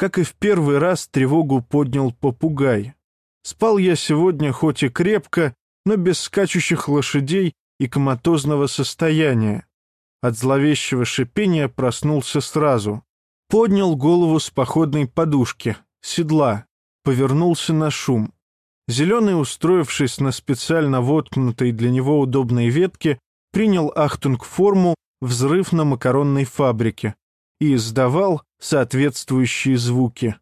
Как и в первый раз, тревогу поднял попугай. Спал я сегодня хоть и крепко, но без скачущих лошадей и коматозного состояния. От зловещего шипения проснулся сразу. Поднял голову с походной подушки, седла, повернулся на шум. Зеленый, устроившись на специально воткнутой для него удобной ветке, принял ахтунг-форму «Взрыв на макаронной фабрике» и издавал соответствующие звуки.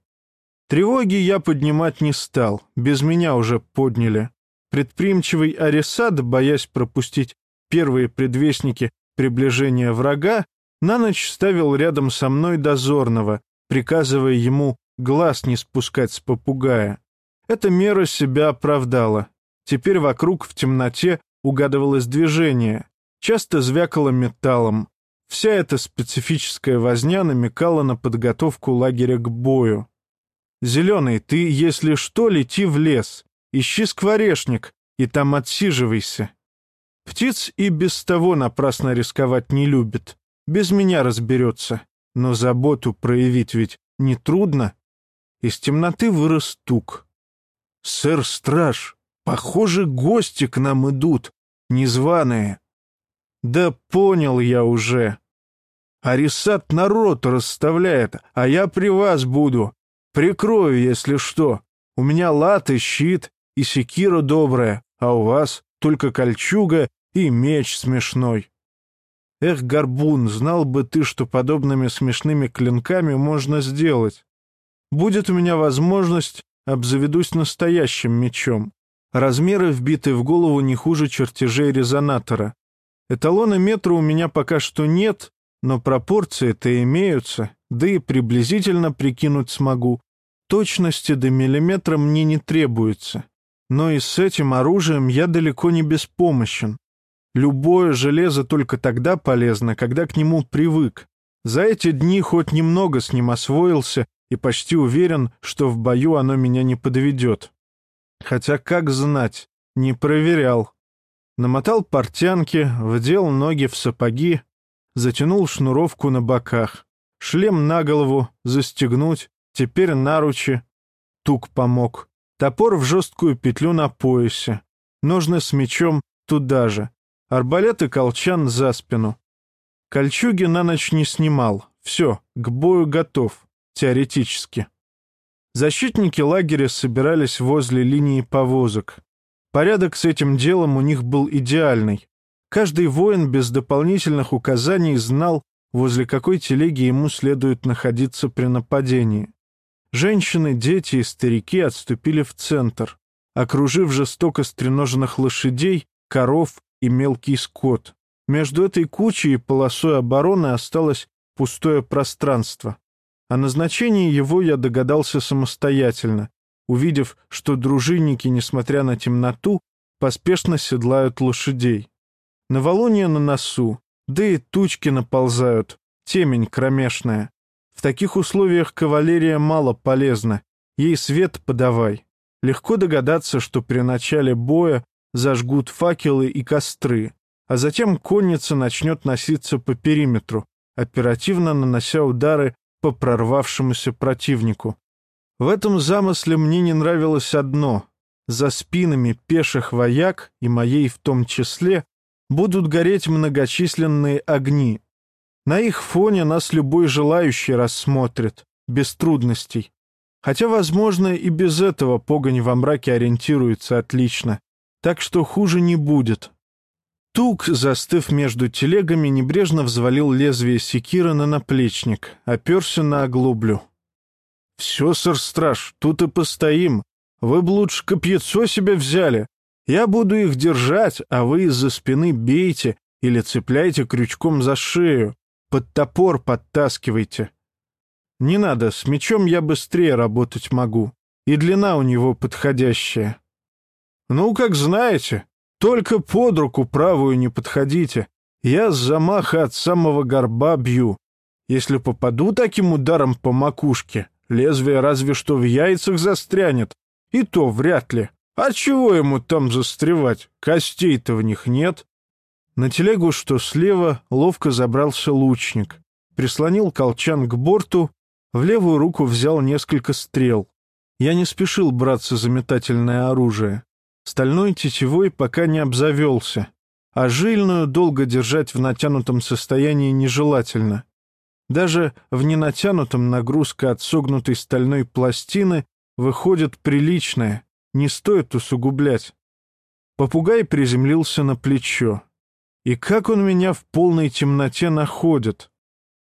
Тревоги я поднимать не стал, без меня уже подняли. Предприимчивый Арисад, боясь пропустить первые предвестники приближения врага, на ночь ставил рядом со мной дозорного, приказывая ему глаз не спускать с попугая. Эта мера себя оправдала. Теперь вокруг в темноте угадывалось движение, часто звякало металлом. Вся эта специфическая возня намекала на подготовку лагеря к бою. «Зеленый, ты, если что, лети в лес. Ищи скворечник и там отсиживайся. Птиц и без того напрасно рисковать не любит. Без меня разберется. Но заботу проявить ведь нетрудно. Из темноты вырос тук. «Сэр Страж, похоже, гости к нам идут, незваные». «Да понял я уже. Арисат народ расставляет, а я при вас буду. Прикрою, если что. У меня лад и щит, и секира добрая, а у вас только кольчуга и меч смешной. Эх, горбун, знал бы ты, что подобными смешными клинками можно сделать. Будет у меня возможность, обзаведусь настоящим мечом. Размеры вбиты в голову не хуже чертежей резонатора. Эталона метра у меня пока что нет, но пропорции-то имеются, да и приблизительно прикинуть смогу. Точности до миллиметра мне не требуется. Но и с этим оружием я далеко не беспомощен. Любое железо только тогда полезно, когда к нему привык. За эти дни хоть немного с ним освоился и почти уверен, что в бою оно меня не подведет. Хотя, как знать, не проверял. Намотал портянки, вдел ноги в сапоги, затянул шнуровку на боках. Шлем на голову, застегнуть, Теперь наручи. Тук помог. Топор в жесткую петлю на поясе. Ножны с мечом туда же. Арбалет и колчан за спину. Кольчуги на ночь не снимал. Все, к бою готов. Теоретически. Защитники лагеря собирались возле линии повозок. Порядок с этим делом у них был идеальный. Каждый воин без дополнительных указаний знал, возле какой телеги ему следует находиться при нападении. Женщины, дети и старики отступили в центр, окружив жестоко стреноженных лошадей, коров и мелкий скот. Между этой кучей и полосой обороны осталось пустое пространство. О назначении его я догадался самостоятельно, увидев, что дружинники, несмотря на темноту, поспешно седлают лошадей. Новолуние на носу, да и тучки наползают, темень кромешная. В таких условиях кавалерия мало полезна, ей свет подавай. Легко догадаться, что при начале боя зажгут факелы и костры, а затем конница начнет носиться по периметру, оперативно нанося удары по прорвавшемуся противнику. В этом замысле мне не нравилось одно. За спинами пеших вояк, и моей в том числе, будут гореть многочисленные огни, на их фоне нас любой желающий рассмотрит, без трудностей. Хотя, возможно, и без этого погонь во мраке ориентируется отлично, так что хуже не будет. Тук, застыв между телегами, небрежно взвалил лезвие секира на наплечник, оперся на оглоблю. — Все, сэр-страж, тут и постоим. Вы б лучше копьецо себе взяли. Я буду их держать, а вы из-за спины бейте или цепляйте крючком за шею. Под топор подтаскивайте. Не надо, с мечом я быстрее работать могу. И длина у него подходящая. Ну, как знаете, только под руку правую не подходите. Я с замаха от самого горба бью. Если попаду таким ударом по макушке, лезвие разве что в яйцах застрянет. И то вряд ли. А чего ему там застревать? Костей-то в них нет. На телегу, что слева, ловко забрался лучник, прислонил колчан к борту В левую руку взял несколько стрел. Я не спешил браться за метательное оружие. Стальной тетивой пока не обзавелся, а жильную долго держать в натянутом состоянии нежелательно. Даже в ненатянутом нагрузка от согнутой стальной пластины выходит приличная, не стоит усугублять. Попугай приземлился на плечо. И как он меня в полной темноте находит?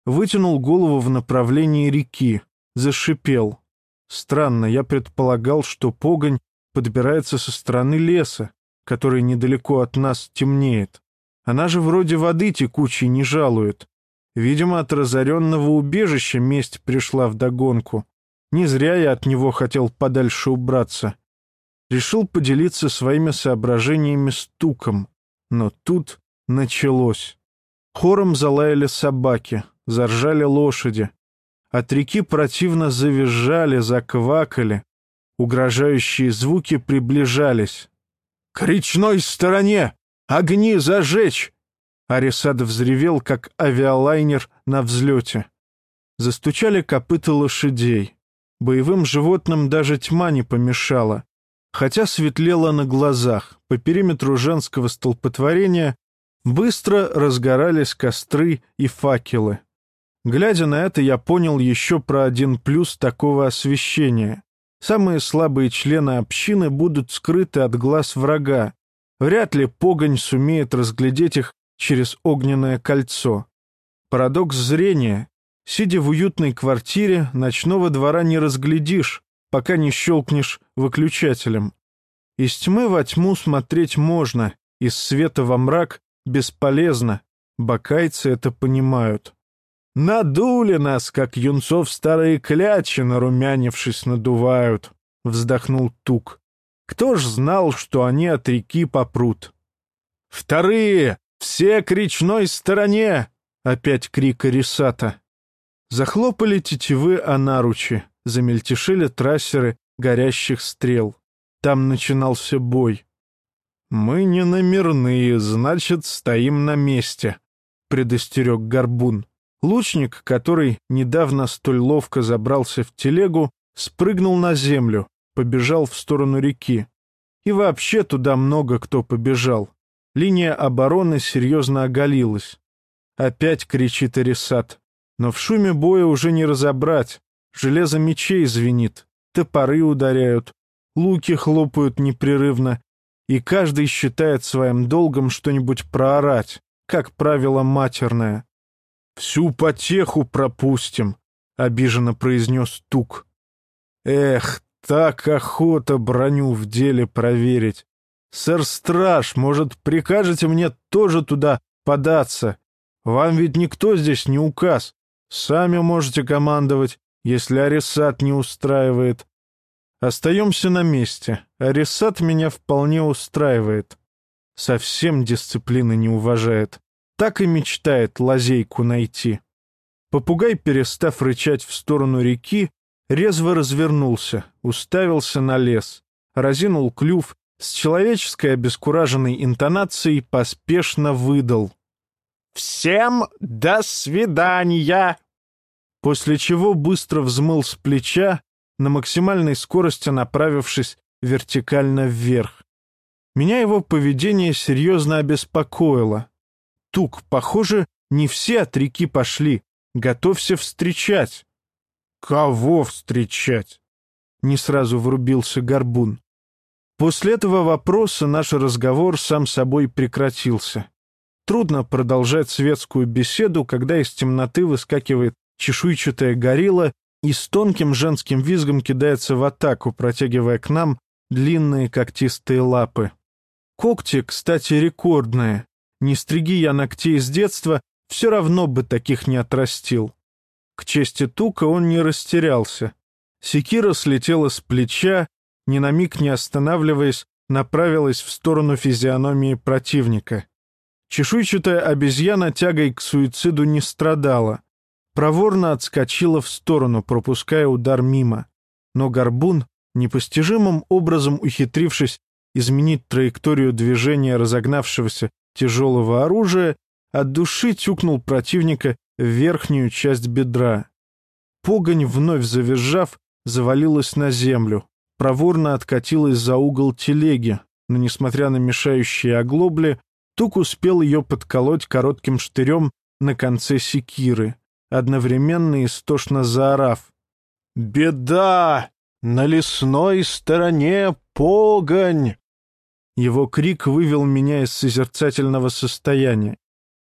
Вытянул голову в направлении реки, зашипел. Странно, я предполагал, что погонь подбирается со стороны леса, который недалеко от нас темнеет. Она же вроде воды текучей не жалует. Видимо, от разоренного убежища месть пришла вдогонку. Не зря я от него хотел подальше убраться. Решил поделиться своими соображениями с Туком. Но тут началось. Хором залаяли собаки, заржали лошади. От реки противно завизжали, заквакали. Угрожающие звуки приближались. «К речной стороне! Огни зажечь!» Арисад взревел, как авиалайнер на взлете. Застучали копыта лошадей. Боевым животным даже тьма не помешала. Хотя светлело на глазах, по периметру женского столпотворения быстро разгорались костры и факелы. Глядя на это, я понял еще про один плюс такого освещения. Самые слабые члены общины будут скрыты от глаз врага. Вряд ли погонь сумеет разглядеть их через огненное кольцо. Парадокс зрения. Сидя в уютной квартире, ночного двора не разглядишь, пока не щелкнешь выключателем. Из тьмы во тьму смотреть можно, из света во мрак бесполезно. Бакайцы это понимают. «Надули нас, как юнцов старые клячи, нарумянившись, надувают», — вздохнул Тук. «Кто ж знал, что они от реки попрут?» «Вторые! «Все к речной стороне!» — опять крик Арисата. Захлопали тетивы о наручи, замельтешили трассеры горящих стрел. Там начинался бой. «Мы не номерные, значит, стоим на месте», — предостерег Горбун. Лучник, который недавно столь ловко забрался в телегу, спрыгнул на землю, побежал в сторону реки. И вообще туда много кто побежал. Линия обороны серьезно оголилась. Опять кричит Эрисат. Но в шуме боя уже не разобрать. Железо мечей звенит, топоры ударяют, луки хлопают непрерывно, и каждый считает своим долгом что-нибудь проорать, как правило, матерное. «Всю потеху пропустим», — обиженно произнес Тук. «Эх, так охота броню в деле проверить. «Сэр-страж, может, прикажете мне тоже туда податься? Вам ведь никто здесь не указ. Сами можете командовать, если Арисат не устраивает. Остаемся на месте. Арисат меня вполне устраивает. Совсем дисциплины не уважает. Так и мечтает лазейку найти». Попугай, перестав рычать в сторону реки, резво развернулся, уставился на лес, разинул клюв с человеческой обескураженной интонацией поспешно выдал. «Всем до свидания!» После чего быстро взмыл с плеча, на максимальной скорости направившись вертикально вверх. Меня его поведение серьезно обеспокоило. Тук, похоже, не все от реки пошли. Готовься встречать. Кого встречать? Не сразу врубился горбун. После этого вопроса наш разговор сам собой прекратился. Трудно продолжать светскую беседу, когда из темноты выскакивает чешуйчатая горилла и с тонким женским визгом кидается в атаку, протягивая к нам длинные когтистые лапы. Когти, кстати, рекордные. Не стриги я ногтей с детства, все равно бы таких не отрастил. К чести Тука он не растерялся. Секира слетела с плеча, ни на миг не останавливаясь, направилась в сторону физиономии противника. Чешуйчатая обезьяна тягой к суициду не страдала. Проворно отскочила в сторону, пропуская удар мимо. Но горбун, непостижимым образом ухитрившись изменить траекторию движения разогнавшегося тяжелого оружия, от души тюкнул противника в верхнюю часть бедра. погонь, вновь завизжав, завалилась на землю, проворно откатилась за угол телеги, но, несмотря на мешающие оглобли, Тук успел ее подколоть коротким штырем на конце секиры, одновременно истошно заорав. «Беда! На лесной стороне погонь!» Его крик вывел меня из созерцательного состояния.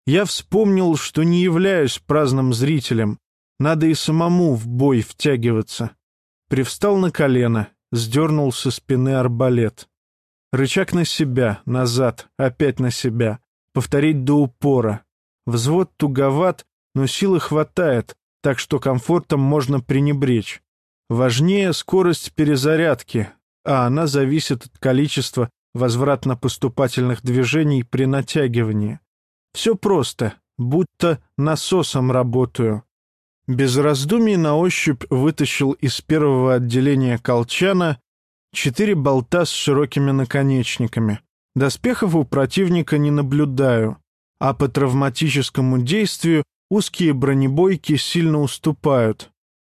Я вспомнил, что не являюсь праздным зрителем. Надо и самому в бой втягиваться. Привстал на колено, сдернул со спины арбалет. Рычаг на себя, назад, опять на себя. Повторить до упора. Взвод туговат, но силы хватает, так что комфортом можно пренебречь. Важнее скорость перезарядки, а она зависит от количества возвратно-поступательных движений при натягивании. Все просто, будто насосом работаю. Без раздумий на ощупь вытащил из первого отделения колчана четыре болта с широкими наконечниками. Доспехов у противника не наблюдаю, а по травматическому действию узкие бронебойки сильно уступают.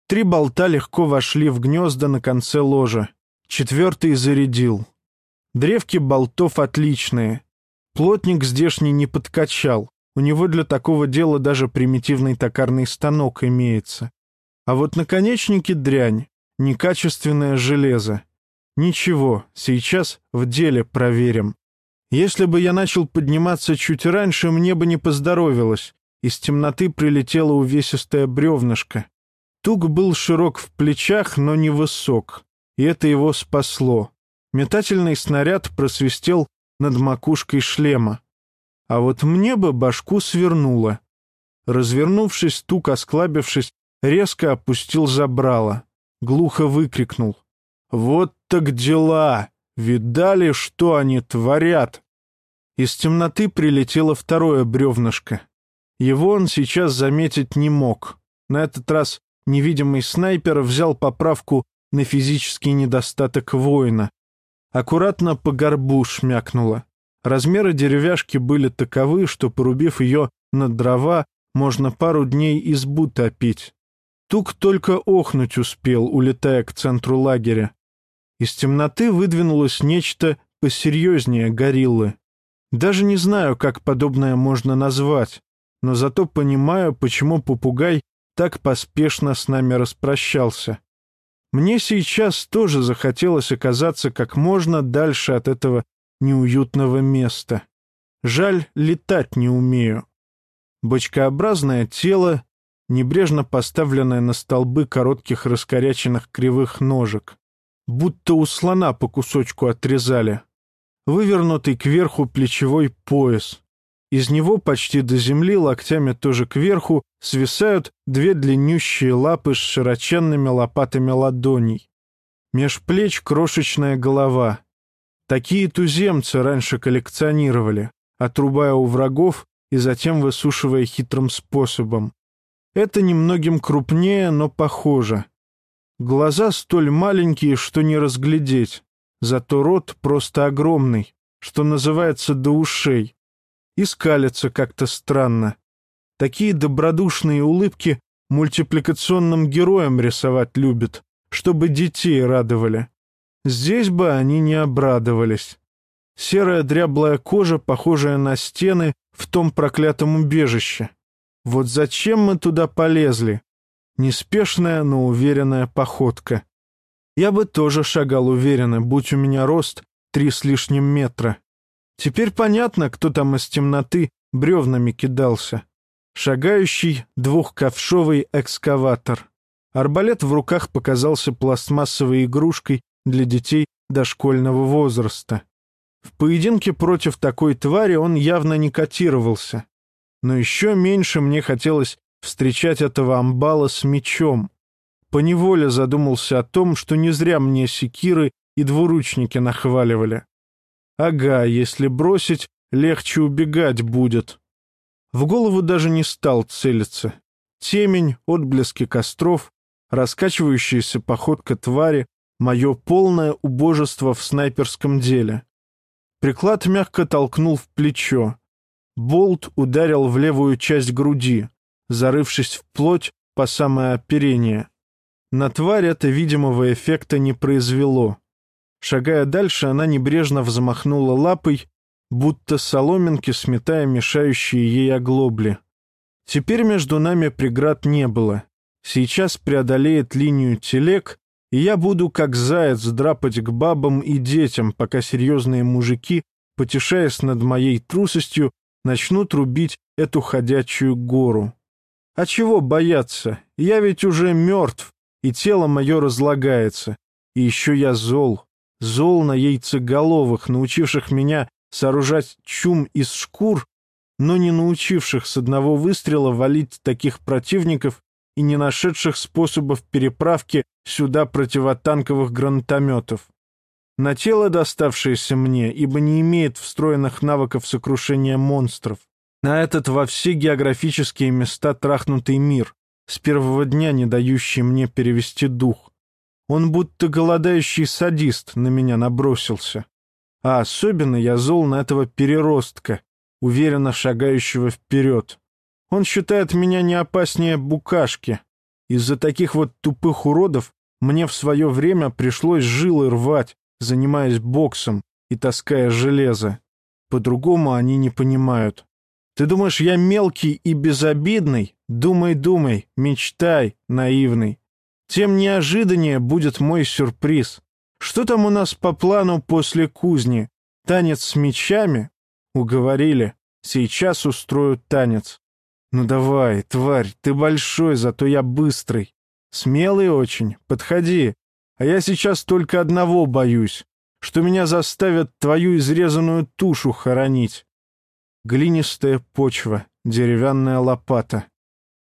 Три болта легко вошли в гнезда на конце ложа. Четвертый зарядил. Древки болтов отличные. Плотник здешний не подкачал. У него для такого дела даже примитивный токарный станок имеется. А вот наконечники дрянь, некачественное железо. Ничего, сейчас в деле проверим. Если бы я начал подниматься чуть раньше, мне бы не поздоровилось. Из темноты прилетело увесистое бревнышко. Тук был широк в плечах, но не высок, и это его спасло. Метательный снаряд просвистел над макушкой шлема. А вот мне бы башку свернуло. Развернувшись, тук, осклабившись, резко опустил забрало. Глухо выкрикнул. «Вот так дела! Видали, что они творят?» Из темноты прилетело второе бревнышко. Его он сейчас заметить не мог. На этот раз невидимый снайпер взял поправку на физический недостаток воина, аккуратно по горбу шмякнула. Размеры деревяшки были таковы, что, порубив ее на дрова, можно пару дней избу топить. Тук только охнуть успел, улетая к центру лагеря. Из темноты выдвинулось нечто посерьезнее гориллы. Даже не знаю, как подобное можно назвать, но зато понимаю, почему попугай так поспешно с нами распрощался. Мне сейчас тоже захотелось оказаться как можно дальше от этого неуютного места. Жаль, летать не умею. Бочкообразное тело, небрежно поставленное на столбы коротких раскоряченных кривых ножек. Будто у слона по кусочку отрезали. Вывернутый кверху плечевой пояс. Из него почти до земли, локтями тоже кверху, свисают две длиннющие лапы с широченными лопатами ладоней. Меж плеч крошечная голова. Такие туземцы раньше коллекционировали, отрубая у врагов и затем высушивая хитрым способом. Это немногим крупнее, но похоже. Глаза столь маленькие, что не разглядеть, зато рот просто огромный, что называется до ушей и скалятся как-то странно. Такие добродушные улыбки мультипликационным героям рисовать любят, чтобы детей радовали. Здесь бы они не обрадовались. Серая дряблая кожа, похожая на стены в том проклятом убежище. Вот зачем мы туда полезли? Неспешная, но уверенная походка. Я бы тоже шагал уверенно, будь у меня рост три с лишним метра. Теперь понятно, кто там из темноты бревнами кидался. Шагающий двухковшовый экскаватор. Арбалет в руках показался пластмассовой игрушкой для детей дошкольного возраста. В поединке против такой твари он явно не котировался. Но еще меньше мне хотелось встречать этого амбала с мечом. Поневоле задумался о том, что не зря мне секиры и двуручники нахваливали. Ага, если бросить, легче убегать будет. В голову даже не стал целиться. Темень, отблески костров, раскачивающаяся походка твари, мое полное убожество в снайперском деле. Приклад мягко толкнул в плечо. Болт ударил в левую часть груди, зарывшись в плоть по самое оперение. На тварь это видимого эффекта не произвело. Шагая дальше, она небрежно взмахнула лапой, будто соломинки, сметая мешающие ей оглобли. Теперь между нами преград не было. Сейчас преодолеет линию телег, и я буду как заяц драпать к бабам и детям, пока серьезные мужики, потешаясь над моей трусостью, начнут рубить эту ходячую гору. А чего бояться? Я ведь уже мертв, и тело мое разлагается. И еще я зол. Зол на яйцеголовых, научивших меня сооружать чум из шкур, но не научивших с одного выстрела валить таких противников и не нашедших способов переправки сюда противотанковых гранатометов. На тело, доставшееся мне, ибо не имеет встроенных навыков сокрушения монстров. На этот во все географические места трахнутый мир, с первого дня не дающий мне перевести дух. Он будто голодающий садист на меня набросился. А особенно я зол на этого переростка, уверенно шагающего вперед. Он считает меня не опаснее букашки. Из-за таких вот тупых уродов мне в свое время пришлось жилы рвать, занимаясь боксом и таская железо. По-другому они не понимают. Ты думаешь, я мелкий и безобидный? Думай, думай, мечтай, наивный. Тем неожиданнее будет мой сюрприз. Что там у нас по плану после кузни? Танец с мечами? Уговорили. Сейчас устрою танец. Ну давай, тварь, ты большой, зато я быстрый. Смелый очень, подходи. А я сейчас только одного боюсь, что меня заставят твою изрезанную тушу хоронить. Глинистая почва, деревянная лопата.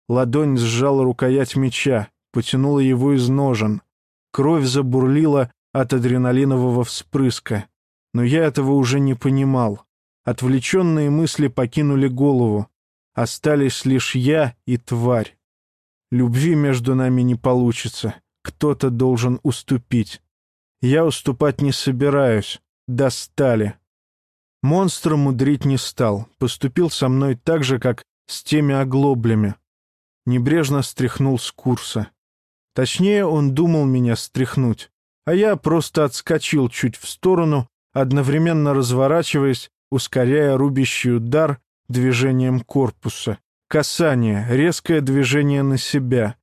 Ладонь сжала рукоять меча, потянула его из ножен. Кровь забурлила от адреналинового вспрыска. Но я этого уже не понимал. Отвлеченные мысли покинули голову. Остались лишь я и тварь. Любви между нами не получится. Кто-то должен уступить. Я уступать не собираюсь. Достали. Монстр мудрить не стал. Поступил со мной так же, как с теми оглоблями. Небрежно стряхнул с курса. Точнее, он думал меня стряхнуть. А я просто отскочил чуть в сторону, одновременно разворачиваясь ускоряя рубящий удар движением корпуса. Касание, резкое движение на себя.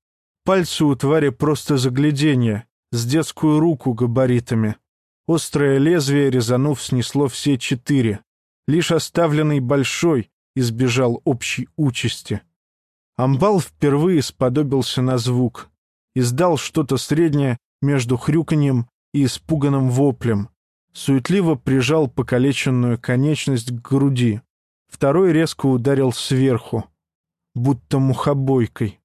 Пальцы у твари просто загляденье, с детскую руку габаритами. Острое лезвие, резанув, снесло все четыре. Лишь оставленный большой избежал общей участи. Амбал впервые сподобился на звук. Издал что-то среднее между хрюканьем и испуганным воплем суетливо прижал покалеченную конечность к груди. Второй резко ударил сверху, будто мухобойкой.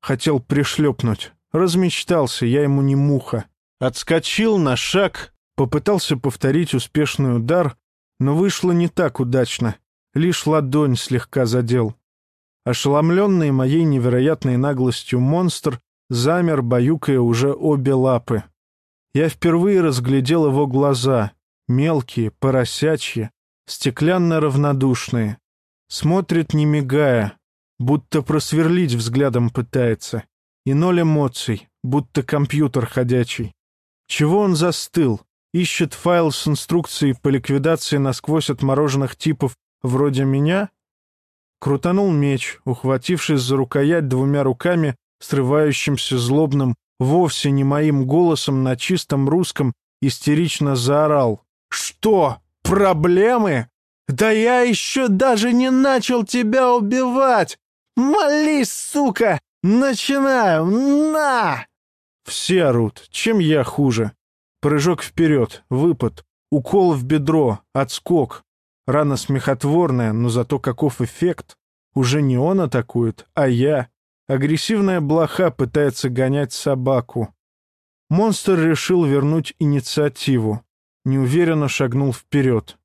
Хотел пришлепнуть. Размечтался, я ему не муха. Отскочил на шаг, попытался повторить успешный удар, но вышло не так удачно. Лишь ладонь слегка задел. Ошеломленный моей невероятной наглостью монстр замер, баюкая уже обе лапы. Я впервые разглядел его глаза, мелкие, поросячьи, стеклянно-равнодушные. Смотрит, не мигая, будто просверлить взглядом пытается. И ноль эмоций, будто компьютер ходячий. Чего он застыл? Ищет файл с инструкцией по ликвидации насквозь отмороженных типов вроде меня? Крутанул меч, ухватившись за рукоять двумя руками, срывающимся злобным вовсе не моим голосом на чистом русском истерично заорал. «Что? Проблемы? Да я еще даже не начал тебя убивать! Молись, сука! Начинаю! На!» Все орут. Чем я хуже? Прыжок вперед, выпад, укол в бедро, отскок. Рана смехотворная, но зато каков эффект. Уже не он атакует, а я. Агрессивная блоха пытается гонять собаку. Монстр решил вернуть инициативу. Неуверенно шагнул вперед.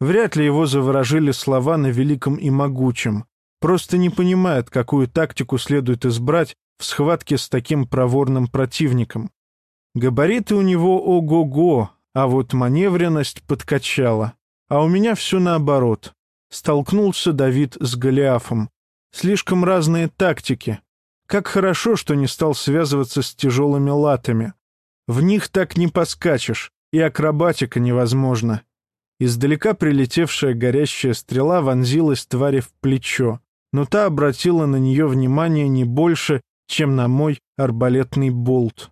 Вряд ли его заворожили слова на великом и могучем. Просто не понимает, какую тактику следует избрать в схватке с таким проворным противником. Габариты у него ого-го, а вот маневренность подкачала. А у меня все наоборот. Столкнулся Давид с Голиафом. Слишком разные тактики. Как хорошо, что не стал связываться с тяжелыми латами. В них так не поскачешь, и акробатика невозможна. Издалека прилетевшая горящая стрела вонзилась твари в плечо, но та обратила на нее внимание не больше, чем на мой арбалетный болт.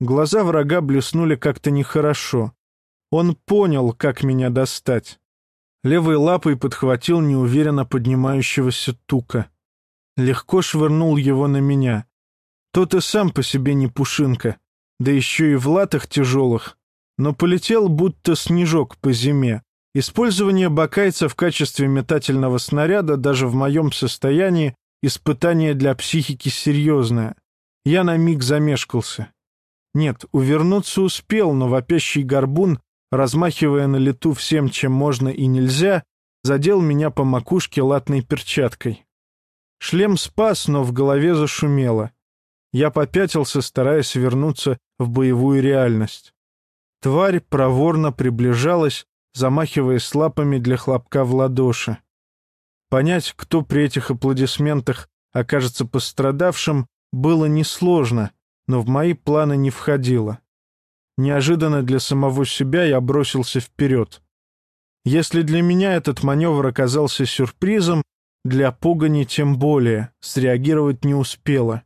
Глаза врага блеснули как-то нехорошо. Он понял, как меня достать. Левой лапой подхватил неуверенно поднимающегося тука. Легко швырнул его на меня. Тот и сам по себе не пушинка, да еще и в латах тяжелых, но полетел будто снежок по зиме. Использование бакайца в качестве метательного снаряда даже в моем состоянии испытание для психики серьезное. Я на миг замешкался. Нет, увернуться успел, но вопящий горбун, размахивая на лету всем, чем можно и нельзя, задел меня по макушке латной перчаткой. Шлем спас, но в голове зашумело. Я попятился, стараясь вернуться в боевую реальность. Тварь проворно приближалась, замахиваясь лапами для хлопка в ладоши. Понять, кто при этих аплодисментах окажется пострадавшим, было несложно, но в мои планы не входило. Неожиданно для самого себя я бросился вперед. Если для меня этот маневр оказался сюрпризом, для погони тем более, среагировать не успела.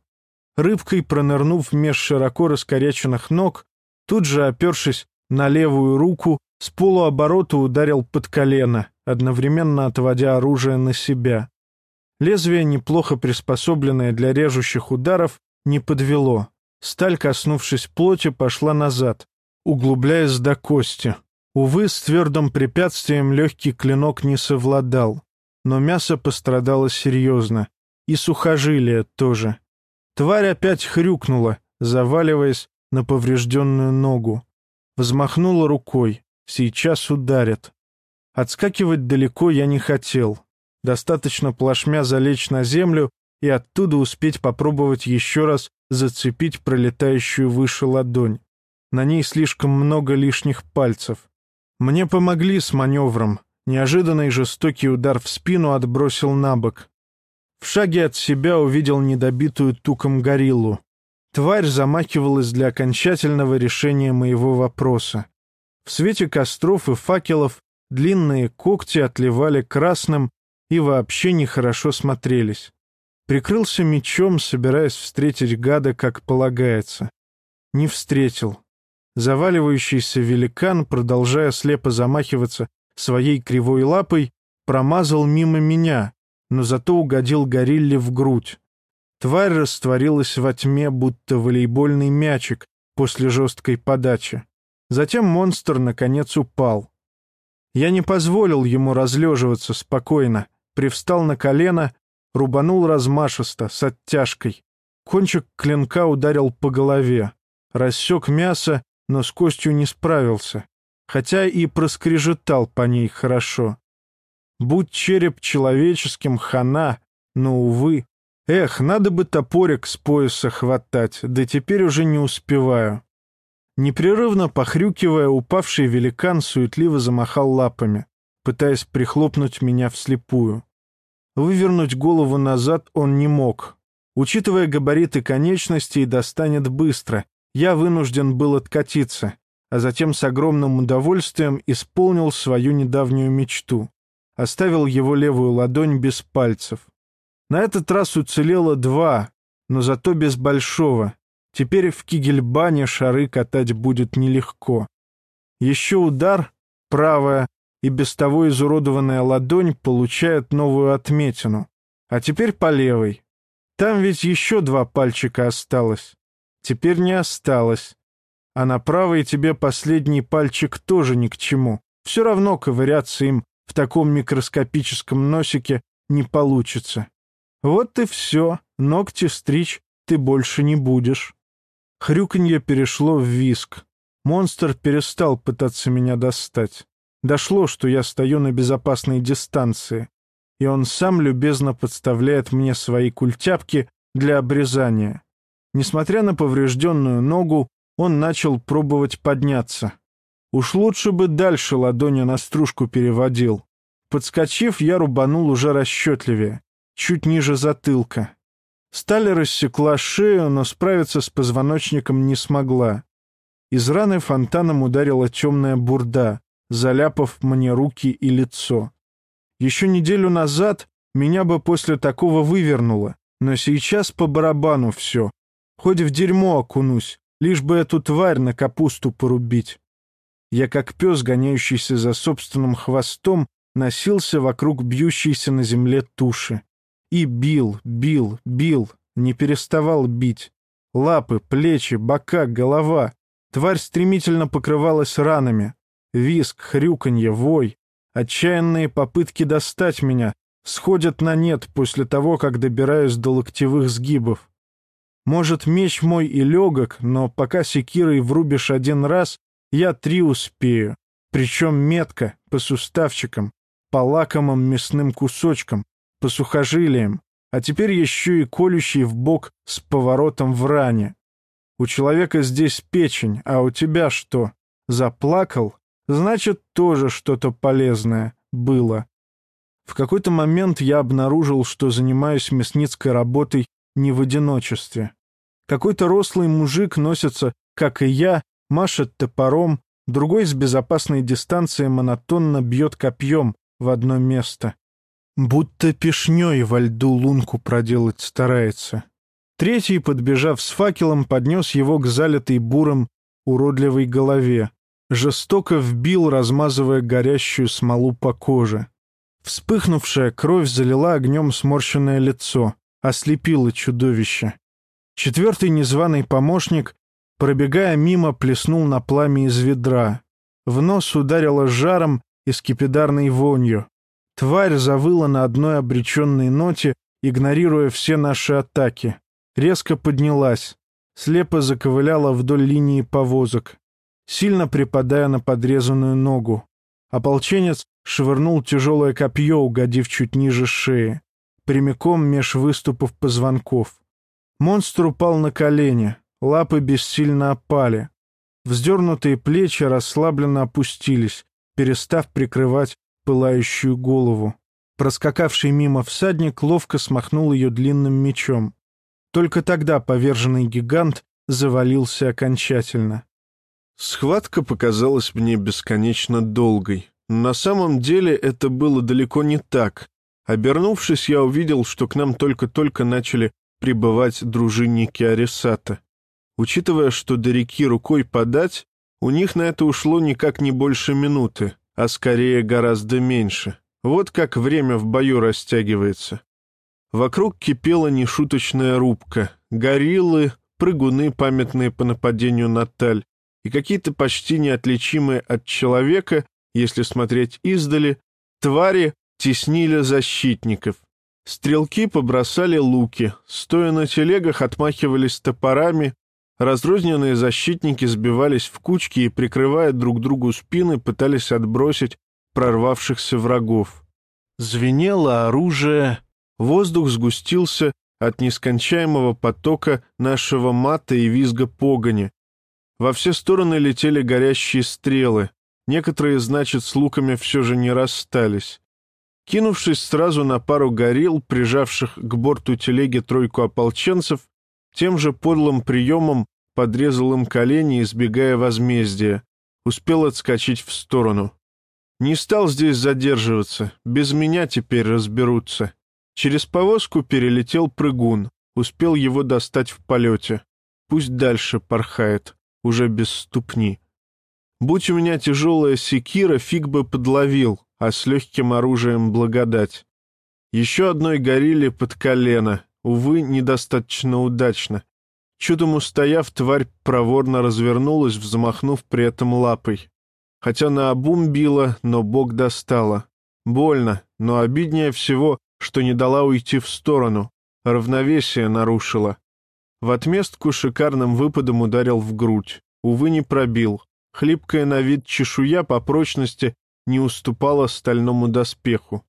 Рыбкой пронырнув меж широко раскоряченных ног, тут же опершись на левую руку, с полуоборота ударил под колено, одновременно отводя оружие на себя. Лезвие, неплохо приспособленное для режущих ударов, не подвело. Сталь, коснувшись плоти, пошла назад, углубляясь до кости. Увы, с твердым препятствием легкий клинок не совладал. Но мясо пострадало серьезно. И сухожилие тоже. Тварь опять хрюкнула, заваливаясь на поврежденную ногу. Взмахнула рукой. Сейчас ударят. Отскакивать далеко я не хотел. Достаточно плашмя залечь на землю и оттуда успеть попробовать еще раз зацепить пролетающую выше ладонь. На ней слишком много лишних пальцев. Мне помогли с маневром. Неожиданный жестокий удар в спину отбросил на бок. В шаге от себя увидел недобитую туком гориллу. Тварь замахивалась для окончательного решения моего вопроса. В свете костров и факелов длинные когти отливали красным и вообще нехорошо смотрелись. Прикрылся мечом, собираясь встретить гада, как полагается. Не встретил. Заваливающийся великан, продолжая слепо замахиваться своей кривой лапой, промазал мимо меня, но зато угодил горилле в грудь. Тварь растворилась во тьме, будто волейбольный мячик после жесткой подачи. Затем монстр, наконец, упал. Я не позволил ему разлеживаться спокойно, привстал на колено, рубанул размашисто, с оттяжкой. Кончик клинка ударил по голове. Рассек мясо, но с костью не справился, хотя и проскрежетал по ней хорошо. Будь череп человеческим, хана, но, увы. Эх, надо бы топорик с пояса хватать, да теперь уже не успеваю. Непрерывно похрюкивая, упавший великан суетливо замахал лапами, пытаясь прихлопнуть меня вслепую. Вывернуть голову назад он не мог. Учитывая габариты конечностей, достанет быстро. Я вынужден был откатиться, а затем с огромным удовольствием исполнил свою недавнюю мечту оставил его левую ладонь без пальцев. На этот раз уцелело два, но зато без большого. Теперь в кигельбане шары катать будет нелегко. Еще удар, правая, и без того изуродованная ладонь получает новую отметину. А теперь по левой. Там ведь еще два пальчика осталось. Теперь не осталось. А на правой тебе последний пальчик тоже ни к чему. Все равно ковыряться им в таком микроскопическом носике не получится. Вот и все, ногти стричь ты больше не будешь. Хрюканье перешло в виск. Монстр перестал пытаться меня достать. Дошло, что я стою на безопасной дистанции, и он сам любезно подставляет мне свои культяпки для обрезания. Несмотря на поврежденную ногу, он начал пробовать подняться. Уж лучше бы дальше ладонью на стружку переводил. Подскочив, я рубанул уже расчетливее, чуть ниже затылка. Сталь рассекла шею, но справиться с позвоночником не смогла. Из раны фонтаном ударила темная бурда, заляпав мне руки и лицо. Еще неделю назад меня бы после такого вывернуло, но сейчас по барабану все. Хоть в дерьмо окунусь, лишь бы эту тварь на капусту порубить. Я, как пес, гоняющийся за собственным хвостом, носился вокруг бьющейся на земле туши. И бил, бил, бил, не переставал бить. Лапы, плечи, бока, голова. Тварь стремительно покрывалась ранами. Виск, хрюканье, вой. Отчаянные попытки достать меня сходят на нет после того, как добираюсь до локтевых сгибов. Может, меч мой и легок, но пока секирой врубишь один раз, я три успею. Причем метко, по суставчикам, по лакомым мясным кусочкам, по сухожилиям, а теперь еще и колющий в бок с поворотом в ране. У человека здесь печень, а у тебя что? Заплакал? Значит, тоже что-то полезное было. В какой-то момент я обнаружил, что занимаюсь мясницкой работой не в одиночестве. Какой-то рослый мужик носится, как и я, машет топором, другой с безопасной дистанции монотонно бьет копьем в одно место. Будто пешней во льду лунку проделать старается. Третий, подбежав с факелом, поднес его к залитой буром уродливой голове. Жестоко вбил, размазывая горящую смолу по коже. Вспыхнувшая кровь залила огнем сморщенное лицо, ослепила чудовище. Четвертый незваный помощник, пробегая мимо, плеснул на пламя из ведра. В нос ударило жаром и скипидарной вонью. Тварь завыла на одной обреченной ноте, игнорируя все наши атаки. Резко поднялась, слепо заковыляла вдоль линии повозок, сильно припадая на подрезанную ногу. Ополченец швырнул тяжелое копье, угодив чуть ниже шеи, прямиком меж выступов позвонков. Монстр упал на колени, лапы бессильно опали. Вздернутые плечи расслабленно опустились, перестав прикрывать пылающую голову. Проскакавший мимо всадник ловко смахнул ее длинным мечом. Только тогда поверженный гигант завалился окончательно. Схватка показалась мне бесконечно долгой. На самом деле это было далеко не так. Обернувшись, я увидел, что к нам только-только начали прибывать дружинники Арисата. Учитывая, что до реки рукой подать, у них на это ушло никак не больше минуты а скорее гораздо меньше. Вот как время в бою растягивается. Вокруг кипела нешуточная рубка, гориллы, прыгуны, памятные по нападению на Таль, и какие-то почти неотличимые от человека, если смотреть издали, твари теснили защитников. Стрелки побросали луки, стоя на телегах, отмахивались топорами, Разрозненные защитники сбивались в кучки и, прикрывая друг другу спины, пытались отбросить прорвавшихся врагов. Звенело оружие, воздух сгустился от нескончаемого потока нашего мата и визга погони. Во все стороны летели горящие стрелы. Некоторые, значит, с луками все же не расстались. Кинувшись сразу на пару горил, прижавших к борту телеги тройку ополченцев, тем же подлым приемом подрезал им колени, избегая возмездия. Успел отскочить в сторону. Не стал здесь задерживаться, без меня теперь разберутся. Через повозку перелетел прыгун, успел его достать в полете. Пусть дальше порхает, уже без ступни. Будь у меня тяжелая секира, фиг бы подловил, а с легким оружием благодать. Еще одной горили под колено, Увы, недостаточно удачно. Чудом устояв, тварь проворно развернулась, взмахнув при этом лапой. Хотя на обум била, но бок достала. Больно, но обиднее всего, что не дала уйти в сторону. Равновесие нарушила. В отместку шикарным выпадом ударил в грудь. Увы, не пробил. Хлипкая на вид чешуя по прочности не уступала стальному доспеху.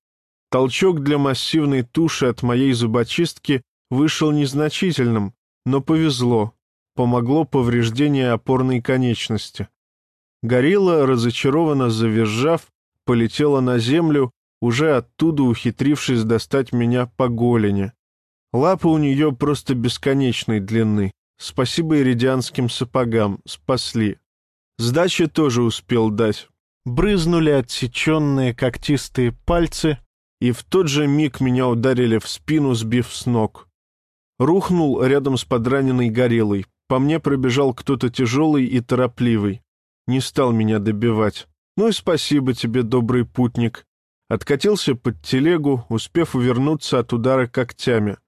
Толчок для массивной туши от моей зубочистки вышел незначительным, но повезло. Помогло повреждение опорной конечности. Горилла, разочарованно завизжав, полетела на землю, уже оттуда ухитрившись достать меня по голени. Лапы у нее просто бесконечной длины. Спасибо иридианским сапогам, спасли. Сдачи тоже успел дать. Брызнули отсеченные когтистые пальцы, и в тот же миг меня ударили в спину, сбив с ног. Рухнул рядом с подраненной горелой. По мне пробежал кто-то тяжелый и торопливый. Не стал меня добивать. Ну и спасибо тебе, добрый путник. Откатился под телегу, успев увернуться от удара когтями.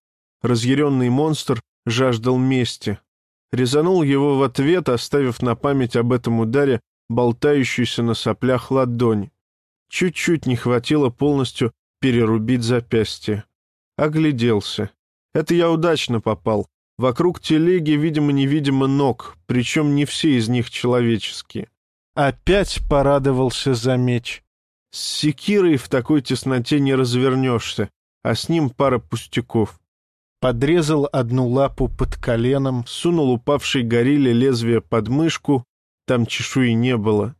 Разъяренный монстр жаждал мести. Резанул его в ответ, оставив на память об этом ударе болтающуюся на соплях ладонь. Чуть-чуть не хватило полностью перерубить запястье. Огляделся. Это я удачно попал. Вокруг телеги, видимо-невидимо, ног, причем не все из них человеческие. Опять порадовался за меч. С секирой в такой тесноте не развернешься, а с ним пара пустяков. Подрезал одну лапу под коленом, сунул упавшей горилле лезвие под мышку, там чешуи не было.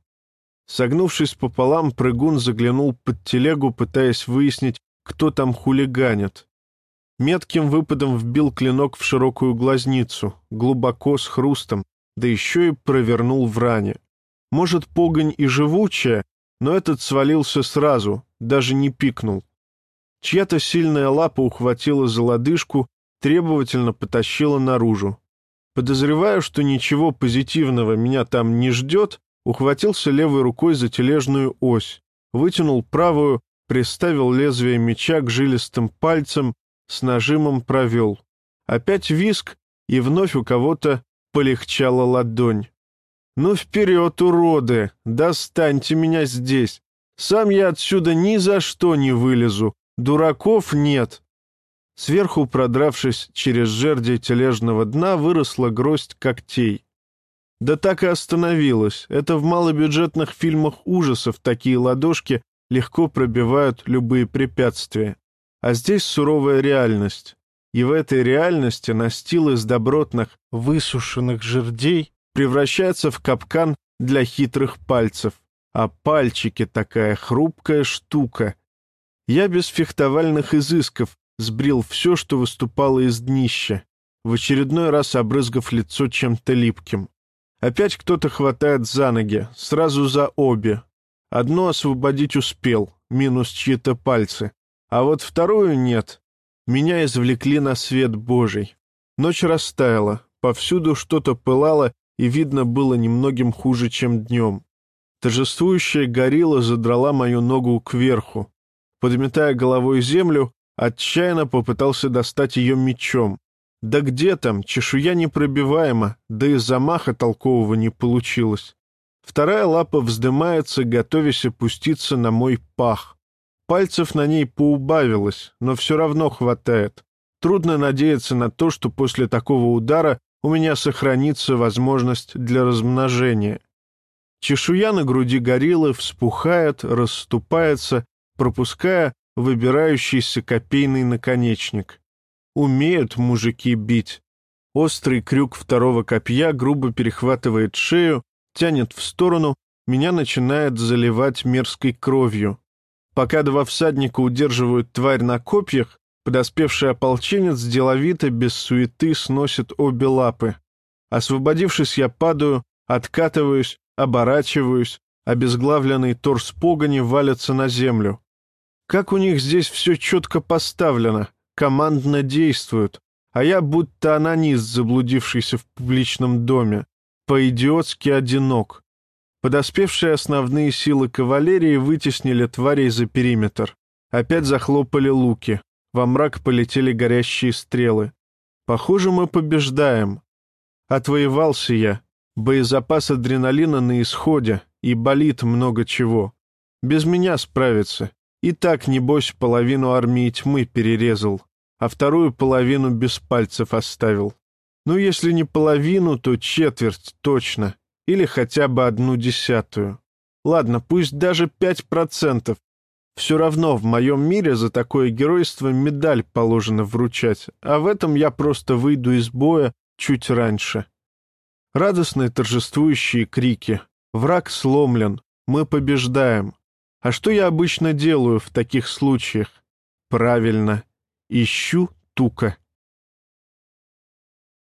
Согнувшись пополам, прыгун заглянул под телегу, пытаясь выяснить, кто там хулиганит. Метким выпадом вбил клинок в широкую глазницу, глубоко, с хрустом, да еще и провернул в ране. Может, погонь и живучая, но этот свалился сразу, даже не пикнул. Чья-то сильная лапа ухватила за лодыжку, требовательно потащила наружу. Подозревая, что ничего позитивного меня там не ждет, ухватился левой рукой за тележную ось, вытянул правую, приставил лезвие меча к жилистым пальцам, с нажимом провел. Опять виск, и вновь у кого-то полегчала ладонь. «Ну вперед, уроды! Достаньте меня здесь! Сам я отсюда ни за что не вылезу! Дураков нет!» Сверху, продравшись через жерди тележного дна, выросла гроздь когтей. Да так и остановилась. Это в малобюджетных фильмах ужасов такие ладошки легко пробивают любые препятствия. А здесь суровая реальность. И в этой реальности настил из добротных, высушенных жердей превращается в капкан для хитрых пальцев. А пальчики такая хрупкая штука. Я без фехтовальных изысков сбрил все, что выступало из днища, в очередной раз обрызгав лицо чем-то липким. Опять кто-то хватает за ноги, сразу за обе. Одно освободить успел, минус чьи-то пальцы, а вот вторую нет. Меня извлекли на свет Божий. Ночь растаяла, повсюду что-то пылало, и видно было немногим хуже, чем днем. Торжествующая горилла задрала мою ногу кверху. Подметая головой землю, отчаянно попытался достать ее мечом. Да где там, чешуя непробиваема, да и замаха толкового не получилось. Вторая лапа вздымается, готовясь опуститься на мой пах. Пальцев на ней поубавилось, но все равно хватает. Трудно надеяться на то, что после такого удара у меня сохранится возможность для размножения. Чешуя на груди гориллы вспухает, расступается, пропуская выбирающийся копейный наконечник. Умеют мужики бить. Острый крюк второго копья грубо перехватывает шею, тянет в сторону, меня начинает заливать мерзкой кровью. Пока два всадника удерживают тварь на копьях, подоспевший ополченец деловито, без суеты, сносит обе лапы. Освободившись, я падаю, откатываюсь, оборачиваюсь, обезглавленный торс погони валится на землю. Как у них здесь все четко поставлено, командно действуют, а я будто анонист, заблудившийся в публичном доме, по-идиотски одинок. Подоспевшие основные силы кавалерии вытеснили тварей за периметр. Опять захлопали луки. Во мрак полетели горящие стрелы. Похоже, мы побеждаем. Отвоевался я. Боезапас адреналина на исходе, и болит много чего. Без меня справиться. И так, небось, половину армии тьмы перерезал, а вторую половину без пальцев оставил. Ну, если не половину, то четверть точно или хотя бы одну десятую. Ладно, пусть даже пять процентов. Все равно в моем мире за такое геройство медаль положено вручать, а в этом я просто выйду из боя чуть раньше. Радостные торжествующие крики. Враг сломлен. Мы побеждаем. А что я обычно делаю в таких случаях? Правильно. Ищу тука.